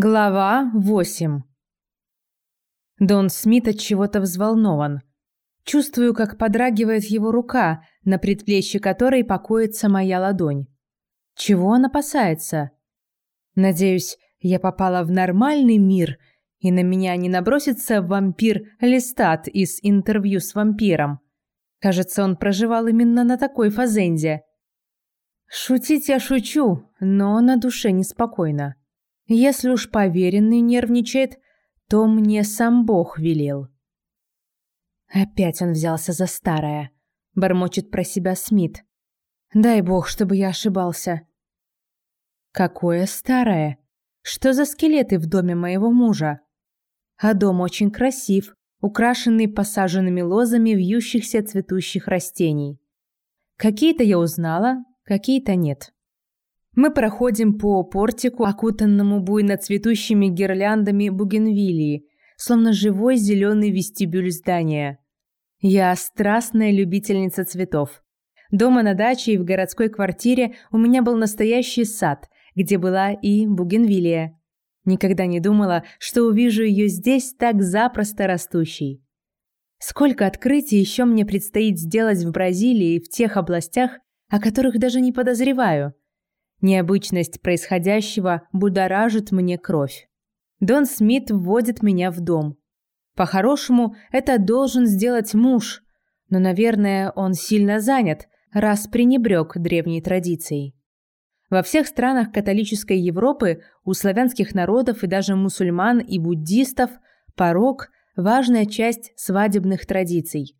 Глава 8. Дон Смит от чего-то взволнован. Чувствую, как подрагивает его рука, на предплечье которой покоится моя ладонь. Чего он опасается? Надеюсь, я попала в нормальный мир, и на меня не набросится вампир Листат из интервью с вампиром. Кажется, он проживал именно на такой фазенде. Шутить я шучу, но на душе неспокойно. Если уж поверенный нервничает, то мне сам Бог велел. Опять он взялся за старое, бормочет про себя Смит. Дай Бог, чтобы я ошибался. Какое старое? Что за скелеты в доме моего мужа? А дом очень красив, украшенный посаженными лозами вьющихся цветущих растений. Какие-то я узнала, какие-то нет. Мы проходим по портику, окутанному буйно цветущими гирляндами бугенвилии, словно живой зеленый вестибюль здания. Я страстная любительница цветов. Дома на даче и в городской квартире у меня был настоящий сад, где была и бугенвилия. Никогда не думала, что увижу ее здесь так запросто растущей. Сколько открытий еще мне предстоит сделать в Бразилии и в тех областях, о которых даже не подозреваю. Необычность происходящего будоражит мне кровь. Дон Смит вводит меня в дом. По-хорошему, это должен сделать муж, но, наверное, он сильно занят, раз пренебрег древней традицией. Во всех странах католической Европы у славянских народов и даже мусульман и буддистов порог – важная часть свадебных традиций.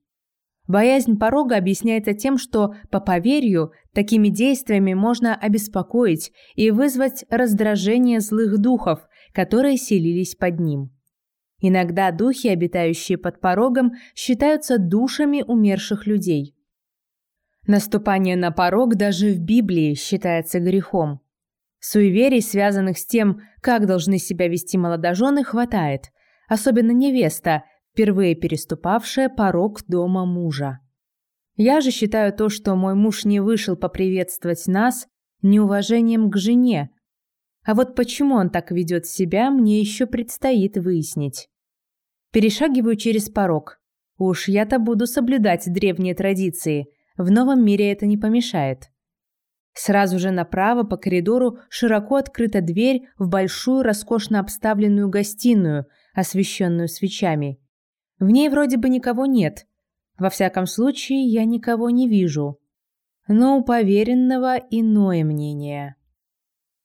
Боязнь порога объясняется тем, что, по поверью, такими действиями можно обеспокоить и вызвать раздражение злых духов, которые селились под ним. Иногда духи, обитающие под порогом, считаются душами умерших людей. Наступание на порог даже в Библии считается грехом. Суеверий, связанных с тем, как должны себя вести молодожены, хватает, особенно невеста – впервые переступавшая порог дома мужа. Я же считаю то, что мой муж не вышел поприветствовать нас, неуважением к жене. А вот почему он так ведет себя, мне еще предстоит выяснить. Перешагиваю через порог. Уж я-то буду соблюдать древние традиции. В новом мире это не помешает. Сразу же направо по коридору широко открыта дверь в большую роскошно обставленную гостиную, освещенную свечами. В ней вроде бы никого нет. Во всяком случае, я никого не вижу. Но у поверенного иное мнение.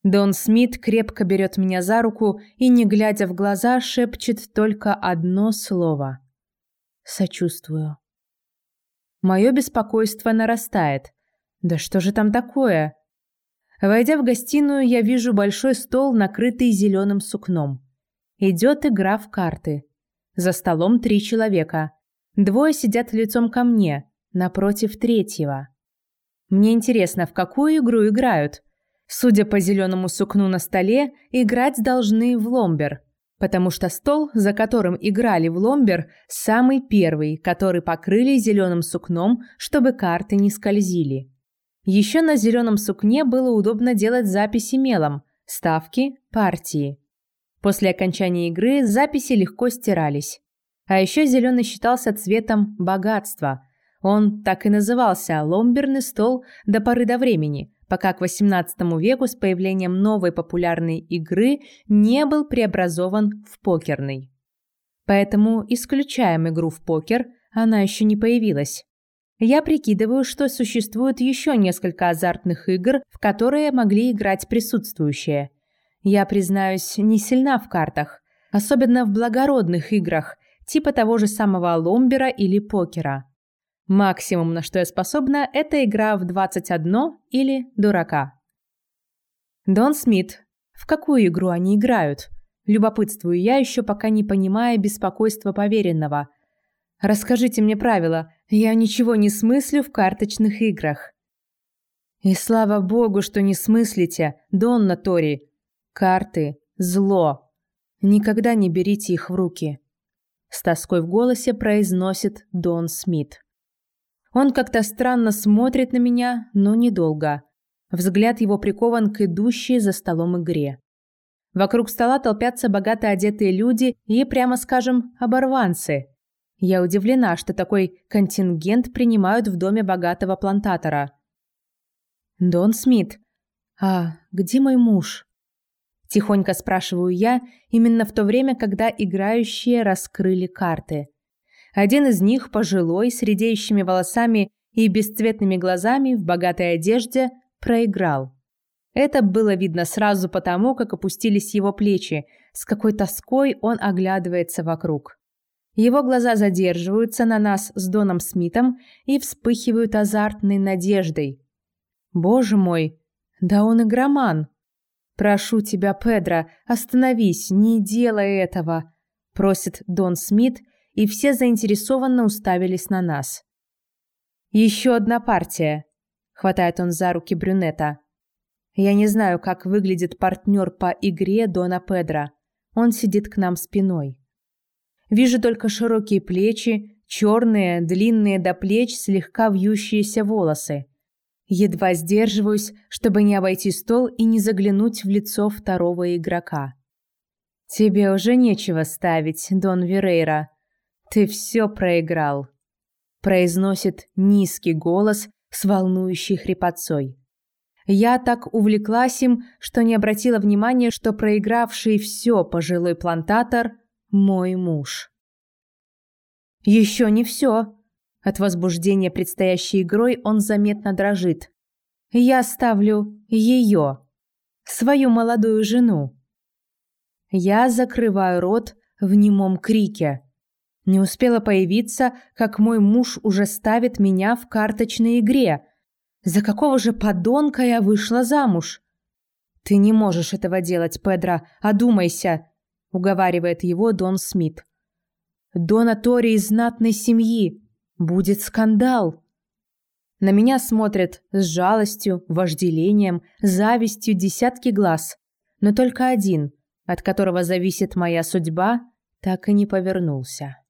Дон Смит крепко берет меня за руку и, не глядя в глаза, шепчет только одно слово. Сочувствую. Мое беспокойство нарастает. Да что же там такое? Войдя в гостиную, я вижу большой стол, накрытый зеленым сукном. Идет игра в карты. За столом три человека. Двое сидят лицом ко мне, напротив третьего. Мне интересно, в какую игру играют. Судя по зеленому сукну на столе, играть должны в ломбер, потому что стол, за которым играли в ломбер, самый первый, который покрыли зеленым сукном, чтобы карты не скользили. Еще на зеленом сукне было удобно делать записи мелом, ставки, партии. После окончания игры записи легко стирались. А еще зеленый считался цветом богатства. Он так и назывался «ломберный стол» до поры до времени, пока к XVIII веку с появлением новой популярной игры не был преобразован в покерный. Поэтому исключаем игру в покер, она еще не появилась. Я прикидываю, что существует еще несколько азартных игр, в которые могли играть присутствующие – я, признаюсь, не сильна в картах, особенно в благородных играх, типа того же самого ломбера или покера. Максимум, на что я способна, это игра в 21 или дурака. Дон Смит. В какую игру они играют? Любопытствую я еще пока не понимая беспокойства поверенного. Расскажите мне правила, я ничего не смыслю в карточных играх. И слава богу, что не смыслите, Донна Тори, Карты – зло. Никогда не берите их в руки. С тоской в голосе произносит Дон Смит. Он как-то странно смотрит на меня, но недолго. Взгляд его прикован к идущей за столом игре. Вокруг стола толпятся богато одетые люди и, прямо скажем, оборванцы. Я удивлена, что такой контингент принимают в доме богатого плантатора. «Дон Смит, а где мой муж?» Тихонько спрашиваю я, именно в то время, когда играющие раскрыли карты. Один из них, пожилой, с редеющими волосами и бесцветными глазами, в богатой одежде, проиграл. Это было видно сразу потому, как опустились его плечи, с какой тоской он оглядывается вокруг. Его глаза задерживаются на нас с Доном Смитом и вспыхивают азартной надеждой. Боже мой, да он игроман. Прошу тебя, Педро, остановись, не делай этого, просит Дон Смит, и все заинтересованно уставились на нас. Еще одна партия. Хватает он за руки брюнета. Я не знаю, как выглядит партнер по игре Дона Педро. Он сидит к нам спиной. Вижу только широкие плечи, черные, длинные до плеч, слегка вьющиеся волосы. Едва сдерживаюсь, чтобы не обойти стол и не заглянуть в лицо второго игрока. «Тебе уже нечего ставить, Дон Верейра. Ты все проиграл», – произносит низкий голос с волнующей хрипотцой. Я так увлеклась им, что не обратила внимания, что проигравший все пожилой плантатор – мой муж. Еще не все. От возбуждения предстоящей игрой он заметно дрожит. Я ставлю ее, свою молодую жену. Я закрываю рот в немом крике. Не успела появиться, как мой муж уже ставит меня в карточной игре – за какого же подонка я вышла замуж? Ты не можешь этого делать, Педро, одумайся, уговаривает его Дон Смит. Дона Тори из знатной семьи. Будет скандал. На меня смотрят с жалостью, вожделением, завистью десятки глаз. Но только один, от которого зависит моя судьба, так и не повернулся.